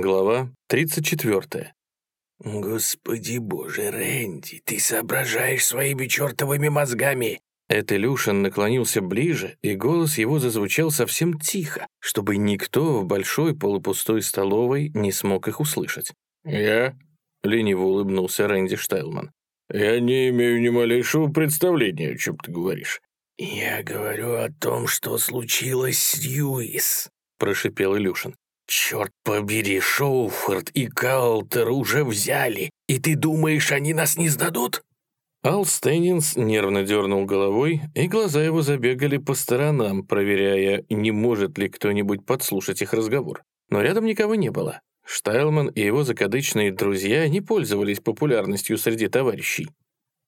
Глава 34. «Господи боже, Рэнди, ты соображаешь своими чертовыми мозгами!» Эд Илюшин наклонился ближе, и голос его зазвучал совсем тихо, чтобы никто в большой полупустой столовой не смог их услышать. «Я?» — лениво улыбнулся Рэнди Штайлман. «Я не имею ни малейшего представления, о чем ты говоришь». «Я говорю о том, что случилось с Льюис», — прошипел Илюшин. «Черт побери, Шоуфорд и Калтер уже взяли, и ты думаешь, они нас не сдадут?» Ал Стэннинс нервно дернул головой, и глаза его забегали по сторонам, проверяя, не может ли кто-нибудь подслушать их разговор. Но рядом никого не было. Штайлман и его закадычные друзья не пользовались популярностью среди товарищей.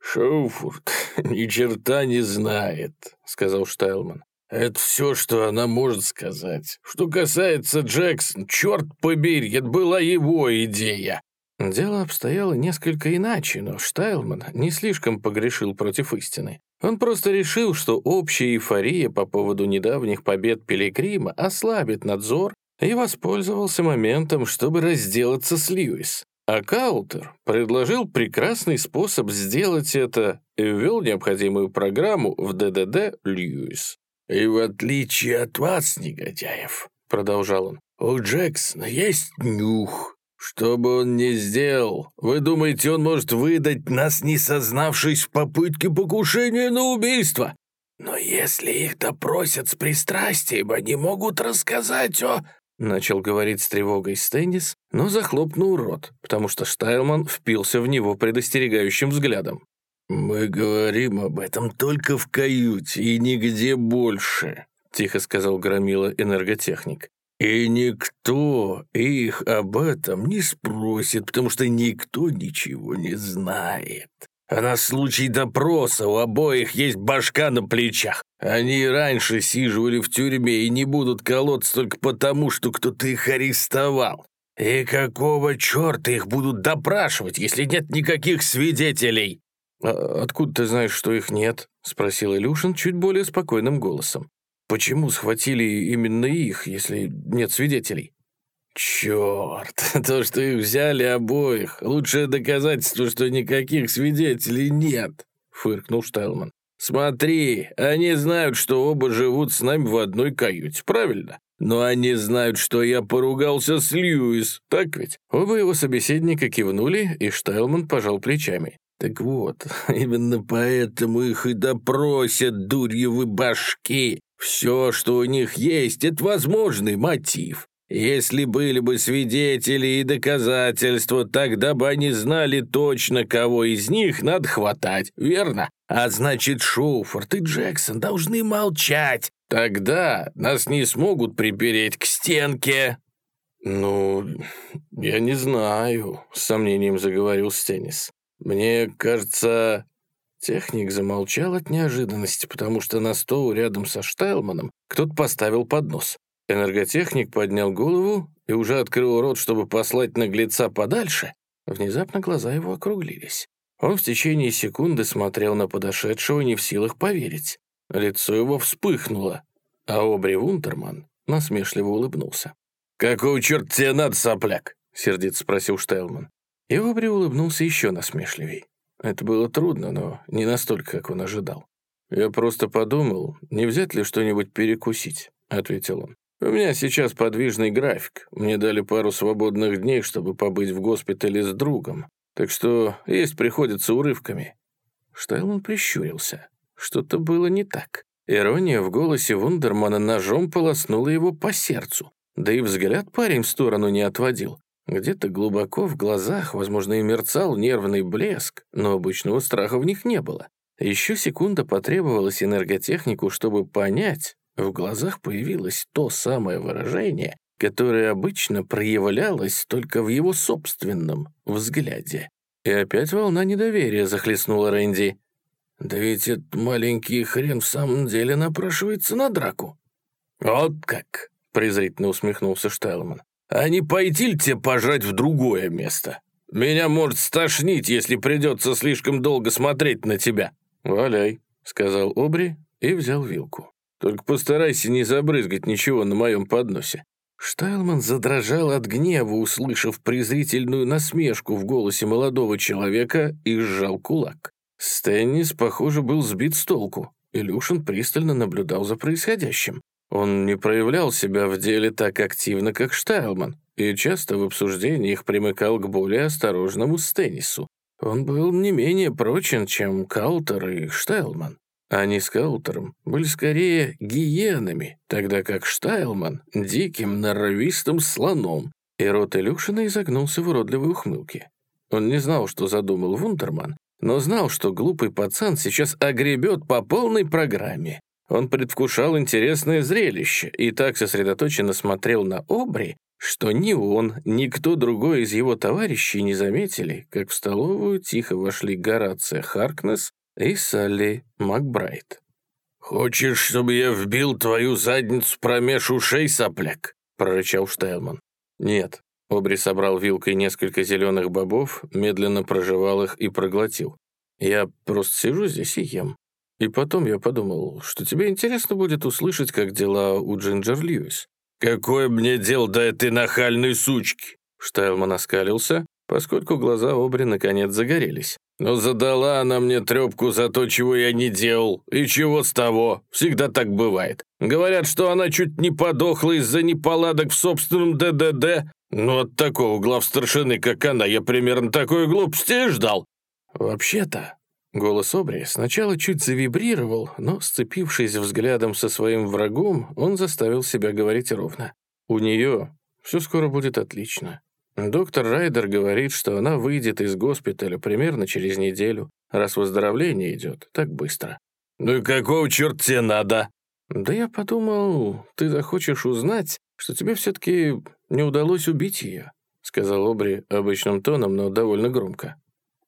«Шоуфорд ни черта не знает», — сказал Штайлман. Это все, что она может сказать. Что касается Джексон, черт побери, это была его идея. Дело обстояло несколько иначе, но Штайлман не слишком погрешил против истины. Он просто решил, что общая эйфория по поводу недавних побед Пилигрима ослабит надзор и воспользовался моментом, чтобы разделаться с Льюис. А Каутер предложил прекрасный способ сделать это и ввел необходимую программу в ДДД Льюис. «И в отличие от вас, негодяев», — продолжал он, «у Джексона есть нюх. Что бы он ни сделал, вы думаете, он может выдать нас, не сознавшись в попытке покушения на убийство? Но если их допросят с пристрастием, они могут рассказать о...» Начал говорить с тревогой Стэндис, но захлопнул рот, потому что Штайлман впился в него предостерегающим взглядом. «Мы говорим об этом только в каюте и нигде больше», — тихо сказал Громила энерготехник. «И никто их об этом не спросит, потому что никто ничего не знает. А на случай допроса у обоих есть башка на плечах. Они раньше сиживали в тюрьме и не будут колоться только потому, что кто-то их арестовал. И какого черта их будут допрашивать, если нет никаких свидетелей?» «А откуда ты знаешь, что их нет?» — спросил Илюшин чуть более спокойным голосом. «Почему схватили именно их, если нет свидетелей?» «Черт, то, что их взяли обоих, лучшее доказательство, что никаких свидетелей нет», — фыркнул Штайлман. «Смотри, они знают, что оба живут с нами в одной каюте, правильно? Но они знают, что я поругался с Льюис, так ведь?» Оба его собеседника кивнули, и Штайлман пожал плечами. Так вот, именно поэтому их и допросят дурьевы башки. Все, что у них есть, это возможный мотив. Если были бы свидетели и доказательства, тогда бы они знали точно, кого из них надо хватать, верно? А значит, Шоуфорд и Джексон должны молчать. Тогда нас не смогут припереть к стенке. «Ну, я не знаю», — с сомнением заговорил Стеннис. «Мне кажется...» Техник замолчал от неожиданности, потому что на стол рядом со Штайлманом кто-то поставил поднос. Энерготехник поднял голову и уже открыл рот, чтобы послать наглеца подальше. Внезапно глаза его округлились. Он в течение секунды смотрел на подошедшего, не в силах поверить. Лицо его вспыхнуло, а Обри Вунтерман насмешливо улыбнулся. «Какого черта тебе надо, сопляк?» — сердито спросил Штайлман. И Обри улыбнулся еще насмешливей. Это было трудно, но не настолько, как он ожидал. «Я просто подумал, не взять ли что-нибудь перекусить», — ответил он. «У меня сейчас подвижный график. Мне дали пару свободных дней, чтобы побыть в госпитале с другом. Так что есть приходится урывками». Штайлман прищурился. Что-то было не так. Ирония в голосе Вундермана ножом полоснула его по сердцу. Да и взгляд парень в сторону не отводил. Где-то глубоко в глазах, возможно, и мерцал нервный блеск, но обычного страха в них не было. Еще секунда потребовалась энерготехнику, чтобы понять, в глазах появилось то самое выражение, которое обычно проявлялось только в его собственном взгляде. И опять волна недоверия захлестнула Рэнди. «Да ведь этот маленький хрен в самом деле напрашивается на драку». «Вот как!» — презрительно усмехнулся Штайлман. А не пойти ли тебе пожрать в другое место? Меня может стошнить, если придется слишком долго смотреть на тебя». «Валяй», — сказал Обри и взял вилку. «Только постарайся не забрызгать ничего на моем подносе». Штайлман задрожал от гнева, услышав презрительную насмешку в голосе молодого человека и сжал кулак. Стэннис, похоже, был сбит с толку. Илюшин пристально наблюдал за происходящим. Он не проявлял себя в деле так активно, как Штайлман, и часто в обсуждениях примыкал к более осторожному Стеннису. Он был не менее прочен, чем Каутер и Штайлман. Они с Каутером были скорее гиенами, тогда как Штайлман — диким, норовистым слоном, и рот Илюшина изогнулся в уродливой ухмылке. Он не знал, что задумал Вундерман, но знал, что глупый пацан сейчас огребет по полной программе. Он предвкушал интересное зрелище и так сосредоточенно смотрел на Обри, что ни он, ни кто другой из его товарищей не заметили, как в столовую тихо вошли Горация Харкнес и Салли Макбрайт. «Хочешь, чтобы я вбил твою задницу промеж ушей, сопляк?» — прорычал Штайлман. «Нет». Обри собрал вилкой несколько зеленых бобов, медленно прожевал их и проглотил. «Я просто сижу здесь и ем. И потом я подумал, что тебе интересно будет услышать, как дела у Джинджер Льюис. «Какое мне дело до этой нахальной сучки?» Штайлман оскалился, поскольку глаза Обри наконец загорелись. «Но задала она мне трепку за то, чего я не делал. И чего с того? Всегда так бывает. Говорят, что она чуть не подохла из-за неполадок в собственном ДДД. Но от такого главстаршины, как она, я примерно такой глупости и ждал». «Вообще-то, Голос Обри сначала чуть завибрировал, но, сцепившись взглядом со своим врагом, он заставил себя говорить ровно. «У нее все скоро будет отлично. Доктор Райдер говорит, что она выйдет из госпиталя примерно через неделю, раз выздоровление идет так быстро». «Ну и какого черт тебе надо?» «Да я подумал, ты захочешь узнать, что тебе все-таки не удалось убить ее», сказал Обри обычным тоном, но довольно громко.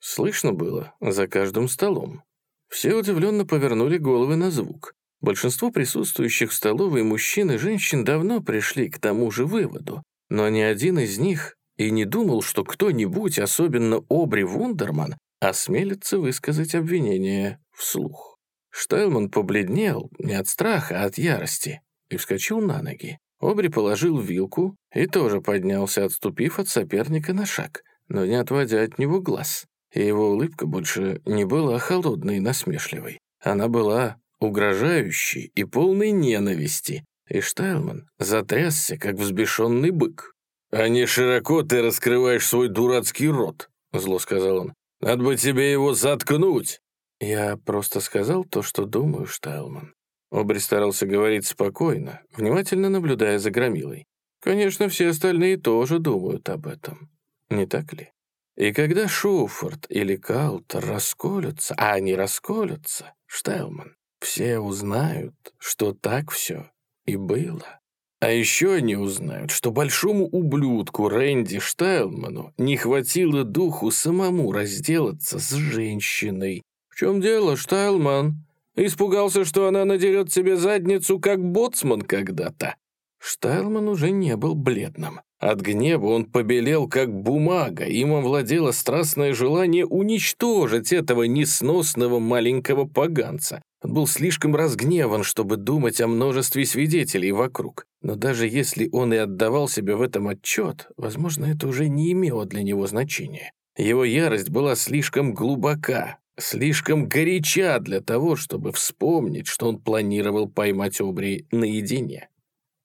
Слышно было за каждым столом. Все удивленно повернули головы на звук. Большинство присутствующих в столовой мужчин и женщин давно пришли к тому же выводу, но ни один из них и не думал, что кто-нибудь, особенно Обри Вундерман, осмелится высказать обвинение вслух. Штайлман побледнел не от страха, а от ярости и вскочил на ноги. Обри положил вилку и тоже поднялся, отступив от соперника на шаг, но не отводя от него глаз и его улыбка больше не была холодной и насмешливой. Она была угрожающей и полной ненависти, и Штайлман затрясся, как взбешенный бык. «А не широко ты раскрываешь свой дурацкий рот», — зло сказал он. «Надо бы тебе его заткнуть». «Я просто сказал то, что думаю, Штайлман». Обри старался говорить спокойно, внимательно наблюдая за Громилой. «Конечно, все остальные тоже думают об этом. Не так ли?» И когда Шуфорд или Каутер расколются, а они расколются, Штелман, все узнают, что так все и было. А еще они узнают, что большому ублюдку Рэнди Штайлману не хватило духу самому разделаться с женщиной. В чем дело, Штайлман? Испугался, что она надерет себе задницу, как боцман когда-то. Штайлман уже не был бледным. От гнева он побелел, как бумага, им овладело страстное желание уничтожить этого несносного маленького поганца. Он был слишком разгневан, чтобы думать о множестве свидетелей вокруг. Но даже если он и отдавал себе в этом отчет, возможно, это уже не имело для него значения. Его ярость была слишком глубока, слишком горяча для того, чтобы вспомнить, что он планировал поймать Обри наедине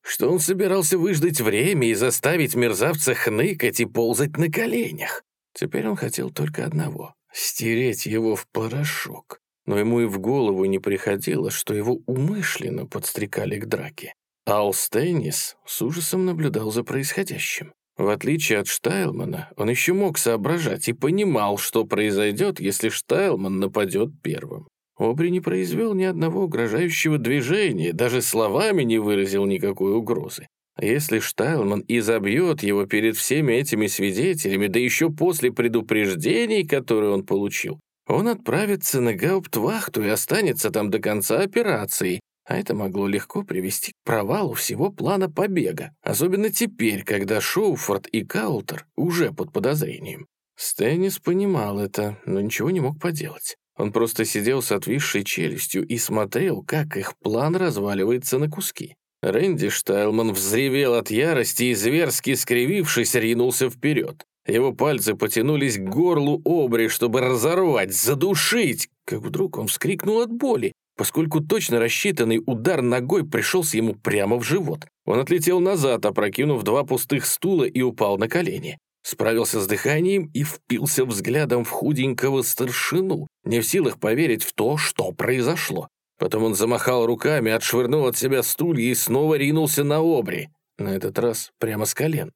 что он собирался выждать время и заставить мерзавца хныкать и ползать на коленях. Теперь он хотел только одного — стереть его в порошок. Но ему и в голову не приходило, что его умышленно подстрекали к драке. Ал Стейнис с ужасом наблюдал за происходящим. В отличие от Штайлмана, он еще мог соображать и понимал, что произойдет, если Штайлман нападет первым. Обри не произвел ни одного угрожающего движения, даже словами не выразил никакой угрозы. А если Штайлман изобьет его перед всеми этими свидетелями, да еще после предупреждений, которые он получил, он отправится на гауптвахту и останется там до конца операции, а это могло легко привести к провалу всего плана побега, особенно теперь, когда Шоуфорд и Каултер уже под подозрением. Стэннис понимал это, но ничего не мог поделать. Он просто сидел с отвисшей челюстью и смотрел, как их план разваливается на куски. Рэнди Штайлман взревел от ярости и, зверски скривившись, ринулся вперед. Его пальцы потянулись к горлу Обри, чтобы разорвать, задушить, как вдруг он вскрикнул от боли, поскольку точно рассчитанный удар ногой пришелся ему прямо в живот. Он отлетел назад, опрокинув два пустых стула и упал на колени. Справился с дыханием и впился взглядом в худенького старшину, не в силах поверить в то, что произошло. Потом он замахал руками, отшвырнул от себя стулья и снова ринулся на обри. На этот раз прямо с колен.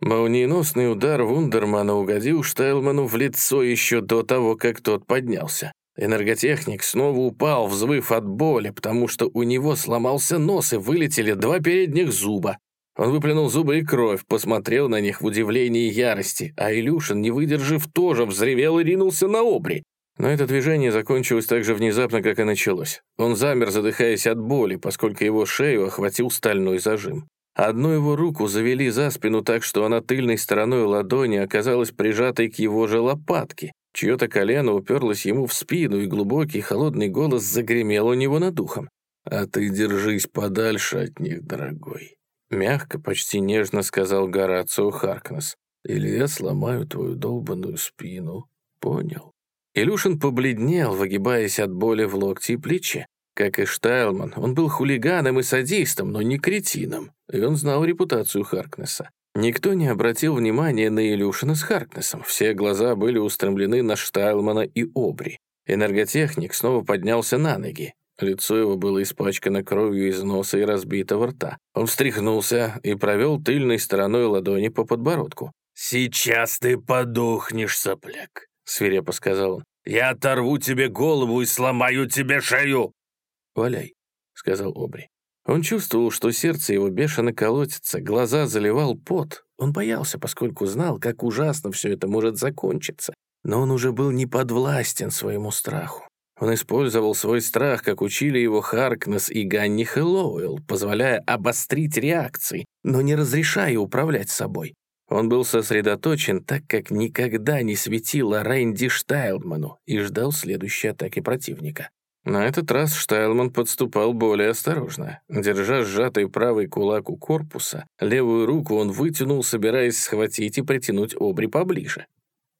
Молниеносный удар Вундермана угодил Штайлману в лицо еще до того, как тот поднялся. Энерготехник снова упал, взвыв от боли, потому что у него сломался нос и вылетели два передних зуба. Он выплюнул зубы и кровь, посмотрел на них в удивлении и ярости, а Илюшин, не выдержав, тоже взревел и ринулся на обри. Но это движение закончилось так же внезапно, как и началось. Он замер, задыхаясь от боли, поскольку его шею охватил стальной зажим. Одну его руку завели за спину так, что она тыльной стороной ладони оказалась прижатой к его же лопатке. Чье-то колено уперлось ему в спину, и глубокий холодный голос загремел у него над ухом. «А ты держись подальше от них, дорогой», — мягко, почти нежно сказал Горацио Харкнес. «Или я сломаю твою долбанную спину. Понял?» Илюшин побледнел, выгибаясь от боли в локте и плече. Как и Штайлман, он был хулиганом и садистом, но не кретином, и он знал репутацию Харкнесса. Никто не обратил внимания на Илюшина с Харкнесом, все глаза были устремлены на Штайлмана и Обри. Энерготехник снова поднялся на ноги. Лицо его было испачкано кровью из носа и разбитого рта. Он встряхнулся и провел тыльной стороной ладони по подбородку. «Сейчас ты подохнешь, сопляк», — свирепо сказал он. «Я оторву тебе голову и сломаю тебе шею!» «Валяй», — сказал Обри. Он чувствовал, что сердце его бешено колотится, глаза заливал пот. Он боялся, поскольку знал, как ужасно все это может закончиться. Но он уже был не подвластен своему страху. Он использовал свой страх, как учили его Харкнес и Ганни Хэллоуэлл, позволяя обострить реакции, но не разрешая управлять собой. Он был сосредоточен так, как никогда не светило Рэнди Штайлману и ждал следующей атаки противника. На этот раз Штайлман подступал более осторожно. Держа сжатый правый кулак у корпуса, левую руку он вытянул, собираясь схватить и притянуть обри поближе.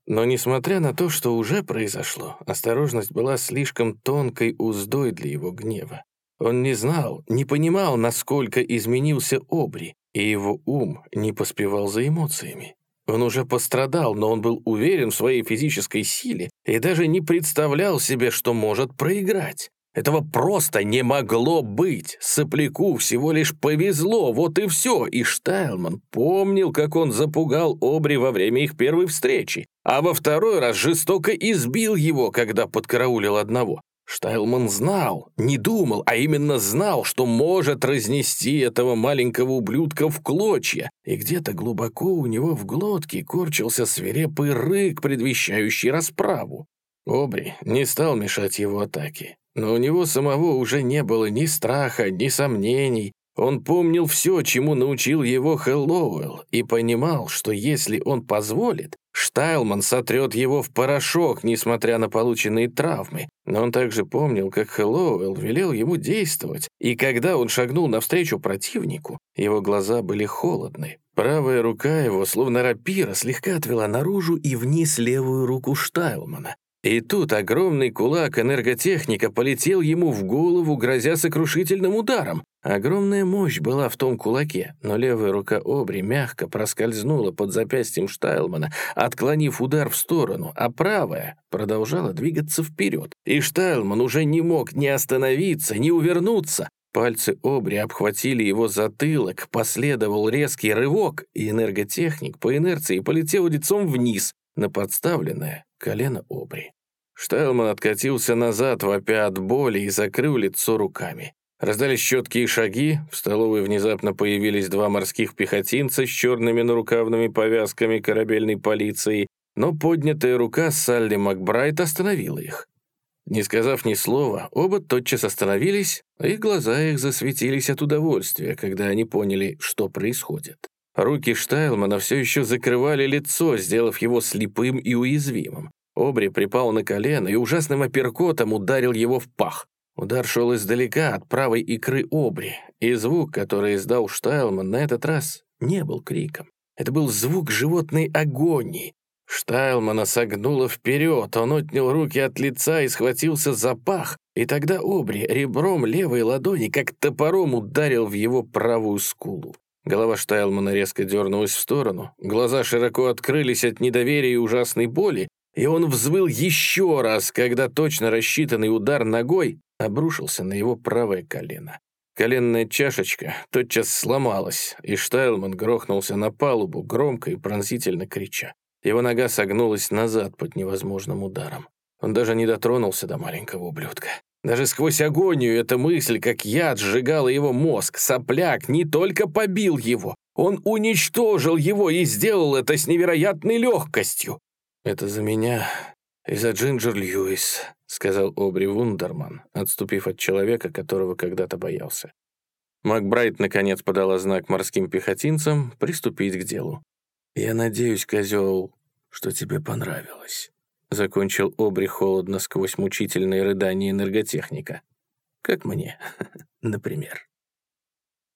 Но несмотря на то, что уже произошло, осторожность была слишком тонкой уздой для его гнева. Он не знал, не понимал, насколько изменился Обри, и его ум не поспевал за эмоциями. Он уже пострадал, но он был уверен в своей физической силе и даже не представлял себе, что может проиграть. Этого просто не могло быть. Сопляку всего лишь повезло, вот и все. И Штайлман помнил, как он запугал Обри во время их первой встречи, а во второй раз жестоко избил его, когда подкараулил одного. Штайлман знал, не думал, а именно знал, что может разнести этого маленького ублюдка в клочья, и где-то глубоко у него в глотке корчился свирепый рык, предвещающий расправу. Обри не стал мешать его атаке, но у него самого уже не было ни страха, ни сомнений, он помнил все, чему научил его Хэллоуэлл, и понимал, что если он позволит, Штайлман сотрет его в порошок, несмотря на полученные травмы. Но он также помнил, как Хэллоуэлл велел ему действовать, и когда он шагнул навстречу противнику, его глаза были холодны. Правая рука его, словно рапира, слегка отвела наружу и вниз левую руку Штайлмана. И тут огромный кулак энерготехника полетел ему в голову, грозя сокрушительным ударом. Огромная мощь была в том кулаке, но левая рука Обри мягко проскользнула под запястьем Штайлмана, отклонив удар в сторону, а правая продолжала двигаться вперед. И Штайлман уже не мог ни остановиться, ни увернуться. Пальцы Обри обхватили его затылок, последовал резкий рывок, и энерготехник по инерции полетел лицом вниз на подставленное колено Обри. Штайлман откатился назад, вопя от боли, и закрыл лицо руками. Раздались четкие шаги, в столовой внезапно появились два морских пехотинца с черными нарукавными повязками корабельной полиции, но поднятая рука Салли Макбрайт остановила их. Не сказав ни слова, оба тотчас остановились, и глаза их засветились от удовольствия, когда они поняли, что происходит. Руки Штайлмана все еще закрывали лицо, сделав его слепым и уязвимым. Обри припал на колено и ужасным апперкотом ударил его в пах. Удар шел издалека, от правой икры обри, и звук, который издал Штайлман, на этот раз не был криком. Это был звук животной агонии. Штайлмана согнуло вперед, он отнял руки от лица и схватился за пах, и тогда обри ребром левой ладони как топором ударил в его правую скулу. Голова Штайлмана резко дернулась в сторону, глаза широко открылись от недоверия и ужасной боли, и он взвыл еще раз, когда точно рассчитанный удар ногой обрушился на его правое колено. Коленная чашечка тотчас сломалась, и Штайлман грохнулся на палубу, громко и пронзительно крича. Его нога согнулась назад под невозможным ударом. Он даже не дотронулся до маленького ублюдка. Даже сквозь агонию эта мысль, как яд, сжигала его мозг. Сопляк не только побил его, он уничтожил его и сделал это с невероятной легкостью. «Это за меня и за Джинджер Льюис», — сказал Обри Вундерман, отступив от человека, которого когда-то боялся. Макбрайт, наконец, подала знак морским пехотинцам приступить к делу. «Я надеюсь, козел, что тебе понравилось», — закончил Обри холодно сквозь мучительные рыдания энерготехника. «Как мне, например».